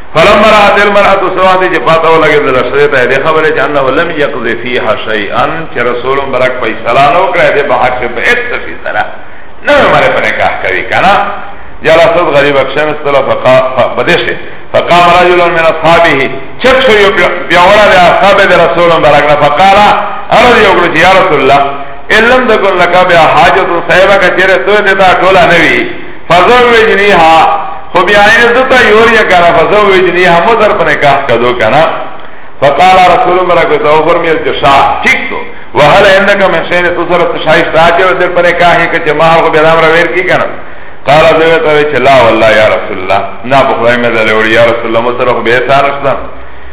فلما رات المرأة سواد چې پاته ولګې د لشرې ته دې خبره چې انه لم يقضي فيها شيئا چې رسول برک فیصله نو کړې دې به حق په هیڅ څه سره نه مې په نکاح کوي کنه جلست غریب اکشن استلا فقا بدش فقام رجل من اصحابه چک شو یو بیاوړه د اصحاب د رسول برک فقال ارض یو ګل یا رسول الله علم دکن لکا بیا حاجت صاحبہ کا چیرے تو دیتا ٹولا نوی فزوجنیها خو بیا یې زتا یوریا کنه فزوجنیها مو در په نکاح کدو کنه فقال رسول الله برکو تو فرمیل چې شا ٹھیک تو وهل عندك من شيء تصر تشایش تاجه در په نکاح کې چې ما خو به امر ویر کی کنه قال ذو ته چې لا والله یا رسول الله نا بخوای مې دلور یا رسول الله مو سره به احسان رسول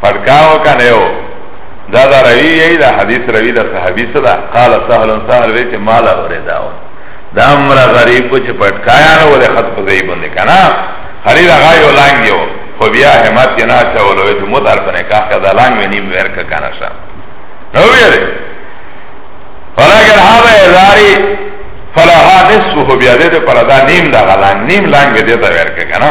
پڑکاو کنه یو دا دا روی یی دا حدیث روی دا صحابی صدا قال سهل سهل وی چه مالا وری داو دا امر غریب کو چه پڑکایا نو ولی خط پزی بنده کنا خلی دا غایو لانگ یو خو بیا حمد ینا چولو وی چه مدار کنه کاخ دا لانگ وی نیم ورک کنا شا نو بیره ولكن هذا ازاری فلها نصفه بیا دې پر دا نیم دا غلان نیم لانګ دې ته ورکه کنه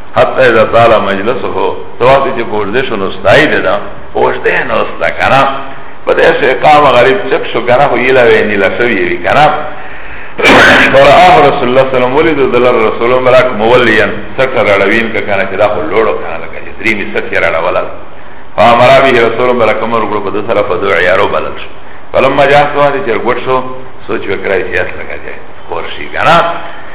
حتی اذا طال مجلسه تو وقت چې ګورځې شو نو ستای دې دا اوشته نو ستا کنه په دې سه اقامه غریب چپ شو کنه خو یلا وې نه لسوي وی کنه فرآه رسول الله صلی الله علیه وسلم ولید دلر رسول مبارک مولیان سکر اړوین ک کنه چې دا خو لوړو کنه لکه چې درې می سکر اړول فامر به رسول مبارک امر کړو په سره په دوه یارو بلل شو فلما جاء سواد چې ګټ شو سوچ وکړای چې اصل کاږي کور شي کنه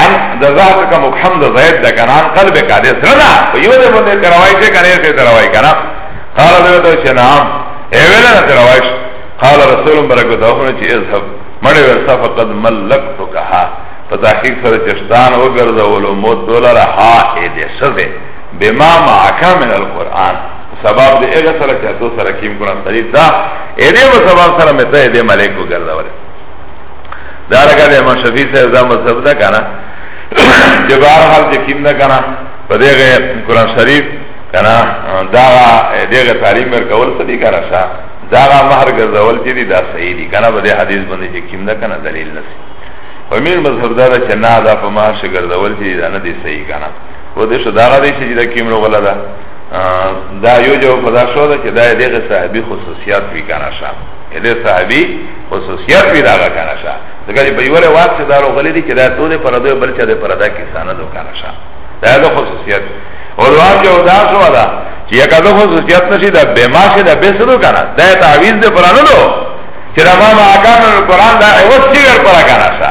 ام جزا کا مقحم د زید د کنان قلب کا دې سره دا په یو دې باندې تروای چې کنه یې تروای کنه قال دې ته چې نام ای ویل نه تروای قال رسول برکت هغه چې اذهب مړې ورسا فقد ملکتکها په تحقیق سره چشتان وګرځول او موت دولار ها اې دې سره بما معك من القران سبب دې هغه سره چې تاسو سره کیم قران شریف دا اې دې په سبب سره مته دې ملک وګرځول دارکا ده امام شفیع صاحب دا مذہب دا کنا چه بار حال چه کم دا کنا پا دیغه قرآن شریف کنا داغا دیغه تعلیم مرکول سدی کنا شا داغا مهر گردول چه دی دا صحیح دی کنا پا دی حدیث بنده چه کم دا کنا دلیل نسی ومیر مذہب دا چه نا دا پا مهر شه گردول چه دی دا ندی صحیح کنا و دی شو داغا دی چه دا کم رو غلا دا دا یو جو پدا شو دا چه دا دیغه صحبی خصوصیات بی کنا شا ده صحابی خصوصیت وی داغا کانا شا دکاری بیوال واد چه دارو غلی دی که دا تو ده پردو بلچه ده پردا کسانه دو کانا شا دا ده خصوصیت ولوان جو دا شو دا چه یکا ده خصوصیت نشی دا بماشه دا بیسه دو کانا دا تعویز ده پرانو دو چه دا ماما آکان القرآن دا عوض چی ور پرا کانا شا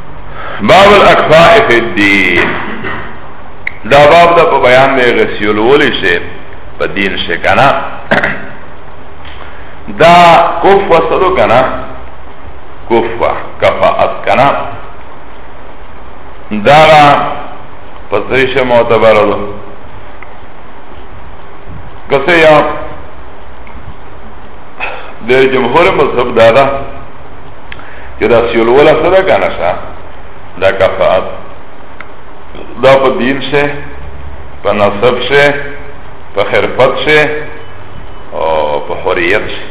باب الاکفاء فی الدین دا باب دا په بیان دی غسیل ولی شي په دین شي کنه دا کوف وسلو کنه کوف کفاءت کنه دا پسریش معتبر دو کسی یا د جمهور مذهب دادا چه دا سیولولا سره کنه شا دا کفاعت دا پا دین شه پا نصب شه پا خرفت شه او پا حریت شه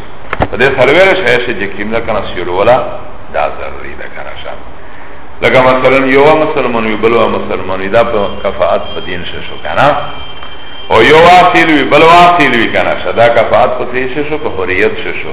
پا ده سرویرش حیشه چه کم دا کنه سیولولا دا ضروری دا کنه شا لکه مثلا یو مسلمان وی بلوا مسلمان وی دا پا کفاعت پا دین شه شو کنه او یو واصل وی بل واصل وی کنه شا دا کفاعت پا تیشه شو پا حریت شه شو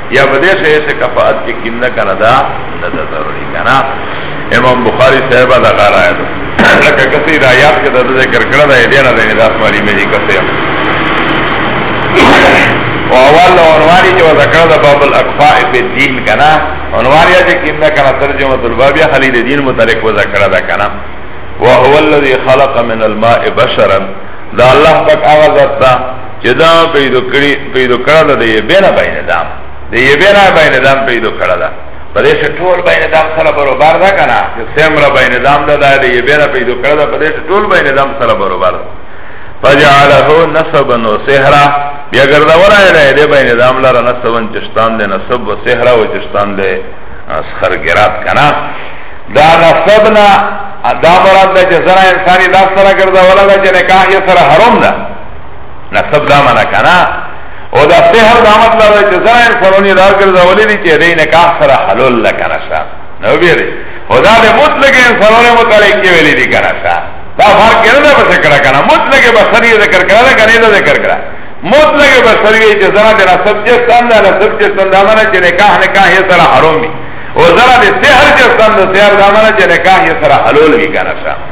یا بده شی چې کفاعت کې کینده کنه دا نه ده ضروري کنه امام بخاری صاحب دا غار آیا ده لکه کسی رایات کې د ذکر کړه دا دې نه نه داس مالی مې کسه او اول عنوان چې ذکر دا باب الاقفاء بالدین کنه عنوان یې چې کینده کنه ترجمه الباب یا خلید دین متعلق و ذکر دا کنه وهو الذي خلق من الماء بشرا دا الله پاک آغاز چه دا پیدو کرده ده یه بینا بین دام ده یه بینا بین دام پیدو کرده پدیش طول بین دام سر برو بر ده کنا چه سمرا بین دام ده ده یه بینا پیدو کرده پدیش طول بین دام سر برو بر ده فجعله نصبا و سحرا بیا گردولا ایده ده بین دام لارا نصبا چشتان ده نصب و سحرا و چشتان ده سخرگرات کنا دا نصبنا دا مراد ده چه زنا انسانی دا سر گردولا ده چه نکاح یه سر حرم ده نسب دا منا کنا او دا سحر دا مطلب ہے چه زرائن فرونی را کرده ولی دی چه دی نکاح سر حلول لکنا شا نو بیره خدا ده مطلق انسانونه متعلق که ولی دی کنا شا دا فرق کنه دا بسر کرا کنا مطلق بسری ذکر کرا دا کنه دا ذکر کرا مطلق بسری چه زرا ده نسب چستان دا نسب چستان دا منا چه نکاح نکاح سر حروم بی او زرا ده سحر چستان دا سحر دا منا چه نکاح سر حلول بی کنا شا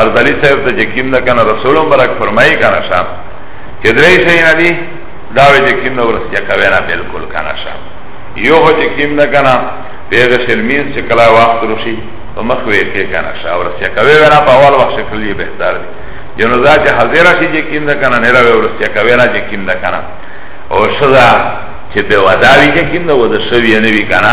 اردلی صاحب ته چې کیم ده کنه رسول مبارک فرمایي کنه شا چې درې شي نه دي دا وی چې کیم ده ورسیا کوي نه بالکل کنه شا یو هو چې کیم ده کنه پیغه شرمین چې کلا وخت روشي په مخ وی کې کنه شا ورسیا کوي نه په اول وخت کې لري بهتر دي جنو دا چې حاضر شي چې کیم ده کنه نه راوي ورسیا کوي نه چې کیم ده کنه او شدا چې به وداوی چې کیم ده ودا شوی نه وی کنه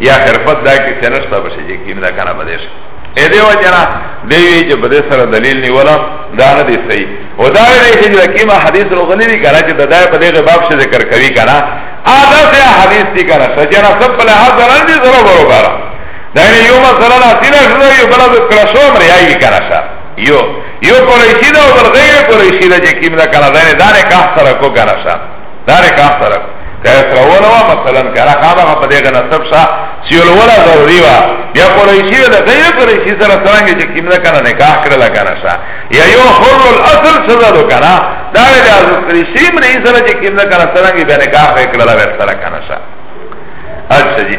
یا حرفت دا کې سنش ته بشي چې کیم دا کنه بدیش اې دی وجنا دی وی چې بده سره دلیل نیولا دا نه دی صحیح او دا وی چې دا کیما حدیث روغلی دی کنه چې دا دای په دې باب څخه ذکر کوي کنه ادا سے حدیث دی کنه سجنا سب له حاضر دی زره ورو بارا دا نه یو مسله نه سینه شو یو بل د کرشو مر یای کنه شا یو یو کولی شي دا او غیر کولی شي دا چې کیم دا کنه دا نه دا نه کا سره کو کنه شا داره کام سره که اسرولو وا مثلا که را خامه خا پده گنا سب شا سیولو ولا ضروری وا یا قریشی ولا غیر قریشی سره سرانگی چه کم نکنا نکاح کرلا کنا شا یا یو حر الاصل سزا دو کنا داره ده از قریشی من این سره چه کم نکنا سرانگی بیا نکاح کرلا بیا سره کنا شا اچھا جی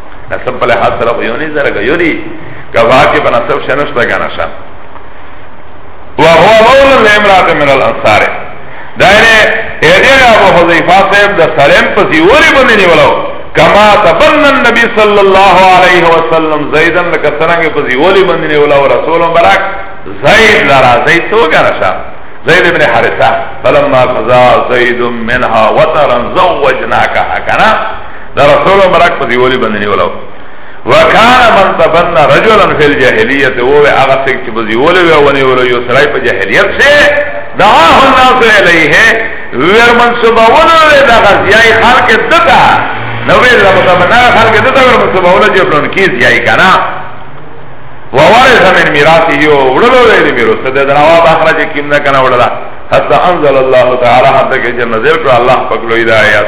نسب په لحاظ سره خو یو نه زره یو دی کوا کې په نسب شنشته کنه شه او هو مولا لامرات من الانصار دایره هدیه ابو حذیفه صاحب د سلام په زیوري باندې نیولو کما تبن النبي صلی الله علیه وسلم زیدن لک سرنګ په زیوري باندې نیولو رسول مبارک زید لرا زید تو کنه شه زید ابن حارثه فلما قضا زید منها وطرا زوجناکها کنه دا رسول مبارک په دیولی باندې نیولو وکان من تبنى رجلا في الجاهليه هو هغه څوک چې بزیول وی ونی ولو یو سړی په جاهلیت سي دعاه الناس الیه ور منسوبونه له دغه ځای خلق دتا نو ویل له متبنا خلق دتا ور منسوبونه چې پرون کی ځای کنا ووارث من میراثه او وړلو له میراث د دراوا اخرج کیم نه کنا وړلا حتى انزل الله تعالی حتى کہ جن نزل کر اللہ پاک لوی دا آیات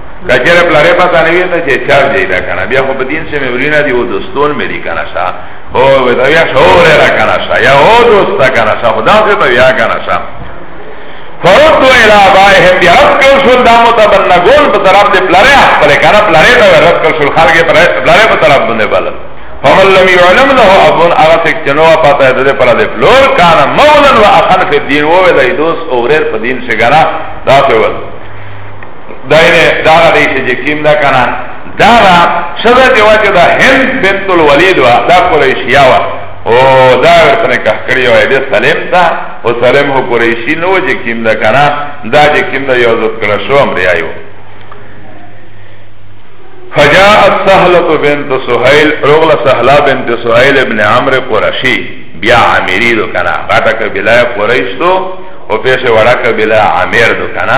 کچره پلاره پتا نه وی ته چې چار دی دا کنه بیا خو په دین سه مورینه دی او دوستون مې دی کنه شا هو وی دا یا شور را کنه شا یا او دوست کنه شا خدا سے تو یا کنه شا فرد الى ابائهم بیا رد کر شو دا متبنا گول په طرف دی پلاره خپل کنه پلاره دا رد کر شو خلګ پلاره په طرف باندې بل فمن لم يعلم له ابون اغا تک چنو پاتا ہے دے پرا دے فلور کانا مولا و اخن فی الدین وہ ویدائی دوست اوغریر پا دین شگرا دا سے وزن داینه دارا دیسه جه کم دا کنا دارا شده جه وچه دا هند بنت الولید و دا قریشیا و او دا ورته نکاح کړی او دې سلیم تا او سلیم هو قریشی نو جه کم دا کنا دا جه کم دا یو زد کړه شو امر یایو فجاءت سهلة بنت سهيل رغل سهلة بنت سهيل ابن عمرو قرشي بیا عامری دو کنا غاتا کبیلہ قریش دو او پیش وڑا کبیلہ عامر دو کنا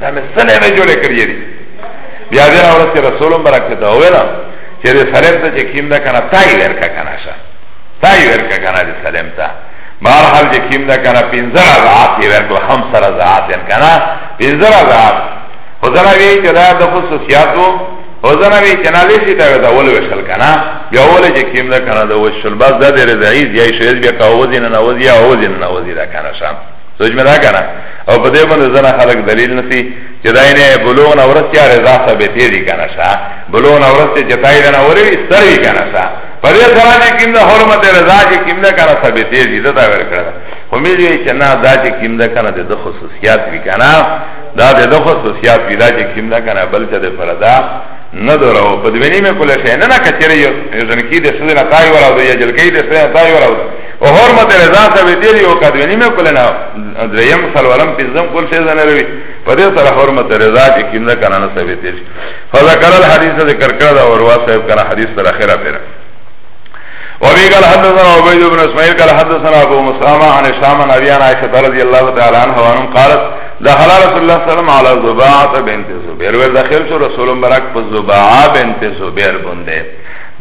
دا مې سنه مې جوړې کړې دي بیا دې اورس چې رسول مبارک ته وویلا چې دې سلام ته چې کیم نه کنه تای ورکا کنه شا تای ورکا کنه دې سلام ته بهر حال چې کیم نه کنه پنځه رضاعت یې ورکړ هم سره رضاعت یې کنه پنځه رضاعت خدای وی چې دا د خصوصیاتو خدای وی چې نه لسی دا دا ول وشل کنه بیا ول چې کیم نه کنه دا وشل بس دا دې رضاعت یې شوی بیا کاوځین نه وځي او وځین نه وځي دا کنه شام سوچ مې دا کنه او په دې باندې زنه خلک دلیل نسی چې دا نه بلوغ نه ورسته یا رضا ثابت دی کنه شا بلوغ نه ورسته چې تای نه وری ستری کنه شا په دې سره چې کیم نه حرمت رضا چې کیم نه کنه ثابت دی دا ور کړه خو مې دې چې نه دا چې کیم نه کنه د خصوصیات وی کنه دا د خصوصیات وی دا چې کیم نه کنه بل چې د فردا نه درو په دې نه مې کوله شي نه نه کچره یو ځنکی د سړي نه تای وراو دی یا جلکی د سړي نه تای وراو او حرمت رضا صاحب دیر یو قد وینی میں کلنا دریم سلورم پنزم کل شیز نروی پا دیر سر حرمت رضا چی کم دا کنانا صاحب دیر فذکر الحدیث ذکر کرد و روا صاحب کنا حدیث سر خیرہ پیرا وابي قال حدثنا عبيد بن اسماعيل قال حدثنا ابو مسامه عن هشام عن ابي عن عائشه رضي الله تعالى عنها وانهم قالت دخل رسول الله صلى الله عليه وسلم على زباعه بنت زبير ودخل رسول الله برك زباعه بنت زبير بنده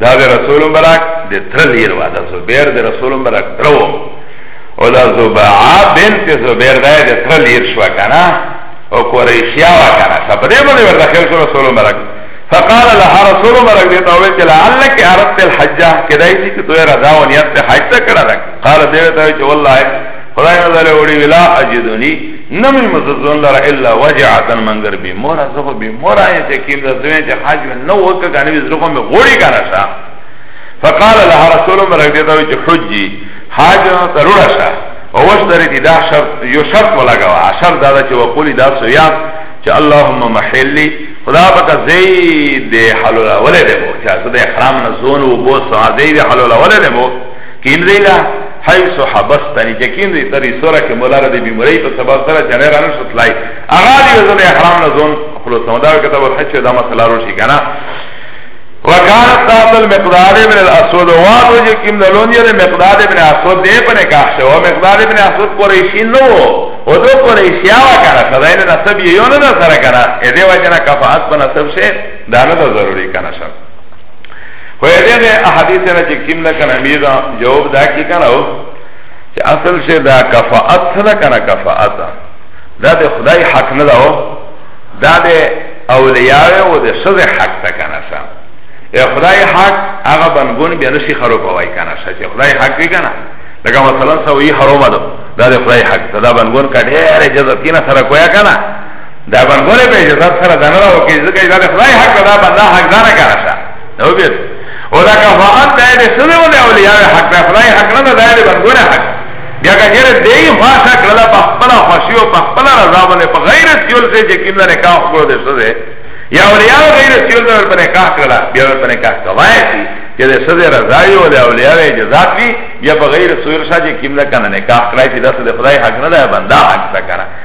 دا د رسول مبارک د تر لیر و دا زبیر د رسول مبارک ترو او دا زبعا بنت زبیر دا د تر لیر شو کنه او قریشیا و کنه سپدې باندې ورته خل کو رسول مبارک فقال لها رسول مبارک دې ته وې چې لعلک عرفت الحج کدای شي چې دوی رضا و نیت ته حج ته کړه قال دې ته چې والله خدای نه زله وړي ولا اجدنی نمی مزدون لرا الا وجعتن منگر بی مورا زخو بی مورا این چه کیم دا زوین چه حاج من نو وکا کانی بی زرخو می غوری کانا شا فقال لها رسول مرک دیتا وی چه حجی حاج من ترورا شا ووش داری تی دا شرط یو شرط ولا گوا شرط دادا چه وقولی دا سویات چه اللهم محلی خدا پاکا زید حلولا ولی دمو چه اصد احرام نزون و بوس زید حلولا ولی دمو کین دی لا حیث حبستنی چې کین دی تری سوره کې مولا را دی بیماری په سبب سره جنې رانه شتلای اغا دی زنه احرام نه زون خلوص نو دا کتاب الحج دا مسله رو شي کنه وکان تحت المقدار ابن الاسود وان وجه کم دلون یه مقدار ابن اسود دی پنه کاخ شو مقدار ابن اسود قریشی نو و دو قریشی آوا کنا صداین نصب یه یونه دا سر کنا ایده وجه نا کفاعت پا نصب شه دانه دا ضروری کنا شب فیده غی احادیث نا چه کم لکن امیدا جواب دا کی کنا ہو چه اصل شه دا کفاعت سنا کنا کفاعت دا ده خدای حق ندا ہو دا ده اولیاء و ده سز حق تا کنا سا خدای حق اغا بنگون بیا نشی خرو پوائی کنا سا چه خدای حق کی کنا لکه مثلا سو یی حرام ده دا د خدای حق ده دا بنګون کډه اره جزا کینا سره کویا کنه دا بنګونه په جزا سره دنه راو کی ځکه دا خدای حق ده بندا حق دار کنه او بیر او دا کفاعت دای دی سده و دی اولیاء حق دا خدای حق نده دای دی بندگون حق بیا که جیر دی خواشا کرده پا خپلا خوشی و پا خپلا رضا بنده پا غیر سیول سے چه کم دا نکاح کرو دی سده یا اولیاء غیر سیول دا پر نکاح کرده بیا پر نکاح کوائی سی چه دی سده رضای و دی اولیاء جزات بی بیا پا غیر سیول سا چه کم دا کنه نکاح کرائی سی دا سده خدای حق نده بنده حق دا کنه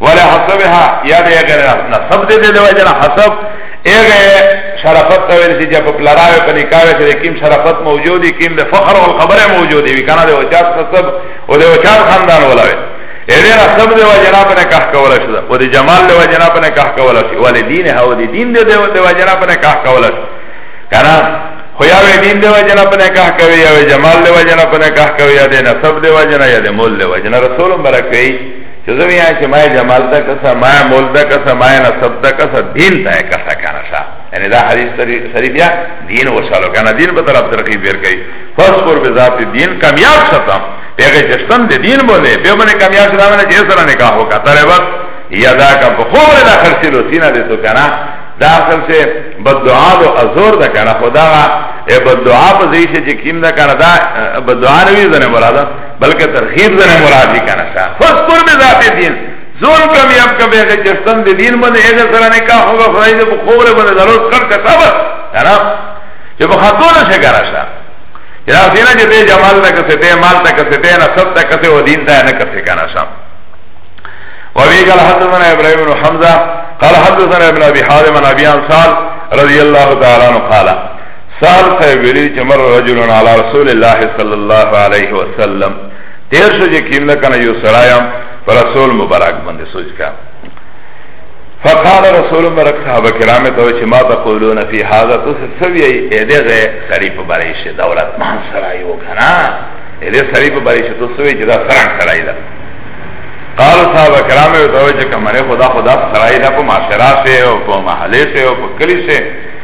ولا حسبها یا دې غیر نسب دې دې وجنه حسب اغه شرافت ته ویل چې په پلاراوي په نکاح کې کیم شرافت موجودی کیم د فخر او خبره موجودی وی کنه د وچات حسب او د وچات خاندان ولاوي اړه نسب دې وجنه په نکاح کول شي او د جمال دې وجنه په نکاح کول شي ول دین هو دې دین دې دې وجنه په نکاح کول شي کنه خو یا وی دین دی وجنه په نکاح کوي یا وی جمال دی وجنه په نکاح کوي یا د نسب دی وجنه یا د مول دی وجنه رسول برکوي چه زه ویان چه مای جمال دا کسا مای مول دا کسا مای نصب دا کسا دین تا کسا کانا شا یعنی دا حدیث سری بیا دین وشالو کانا دین به طرف ترقی بیر کئی فاسفور بذات دین کامیاب شتم پیغی چشتم دی دین بولی پیو منی کامیاب شتم منی چه اسرا نکاح ہو کتا رے وقت یا دا کا بخور دا خرسی لو سینا دیتو کانا دا اصل سے بدعا دو ازور دا کانا خدا غا بد دعا په ځای شي چې کیم دا کنه دا بد دعا نه وي زنه مراده بلکہ ترغیب زنه مرادی کنه شا فذکر بذات دین زور کمی اب کبه غ جستن دی دین باندې هغه سره نه کا هو خدای دې بخور باندې ضرورت کړ کا صبر ترا چې په خاطر نه شګرا شا یا سینا چې دې جمال نه کسه دې مال نه کسه دې نه سب ته کسه و دین ته نه کسه کنه شا وفي قال حدثنا ابراهيم بن حمزه قال حدثنا ابن ابي حازم عن ابي انصار رضي الله تعالى عنه قال سال صاحب ویلی چه مر رجل علی رسول الله صلی الله علیه وسلم تیر شو جه کیم لکنه یو سرایم پر رسول مبارک بنده سوچ کا فقال رسول مبارک صحابه کرام تو چه ما تقولون فی هذا تو سوی ایده غی سری پا بریش دولت مان سرایو کنا ایده سری پا بریش تو سوی چه دا سران سرائی دا قال صحابه کرام تو چه کمره خدا خدا سرائی دا پا معاشرہ سے و پا محلی سے و پا کلی سے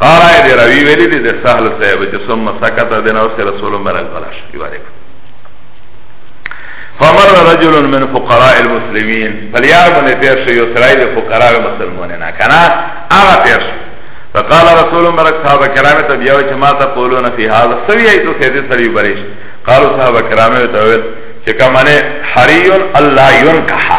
قارای دی روی ویلی دی دی سهل صاحب چه سم سکت دینا اسی رسول مرل بلاش یوارک فمر رجل من فقراء المسلمین فلیار بنده تیر شو یو سرائی دی فقراء مسلمونینا کنا آغا تیر شو فقال رسول مرک صحابه کرامی تا بیاوی چه ما تا قولون فی حاضر سوی ایتو سیدی سریو بریش قالو صحابه کرامی تا ویل چه کمانه حریون اللہ ینکحا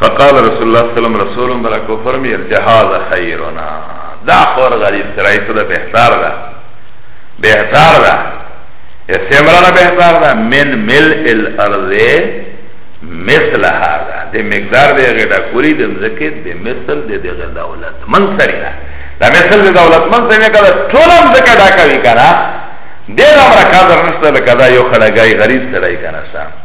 فقال رسول الله صلی الله علیه وسلم برک و فرمی ارجحاز خیرنا دا خور غریب سرائی تو دا بہتار دا بہتار دا یا سمرانا بہتار دا من مل الارض مثل هذا د مقدار د غډا کوری د مزکه د مثل د د دولت من سری دا د مثل د دولت من سری کړه ټول مزکه دا کوي کړه د امر کاذر نشته لکه دا یو خړګای غریب سړی کړه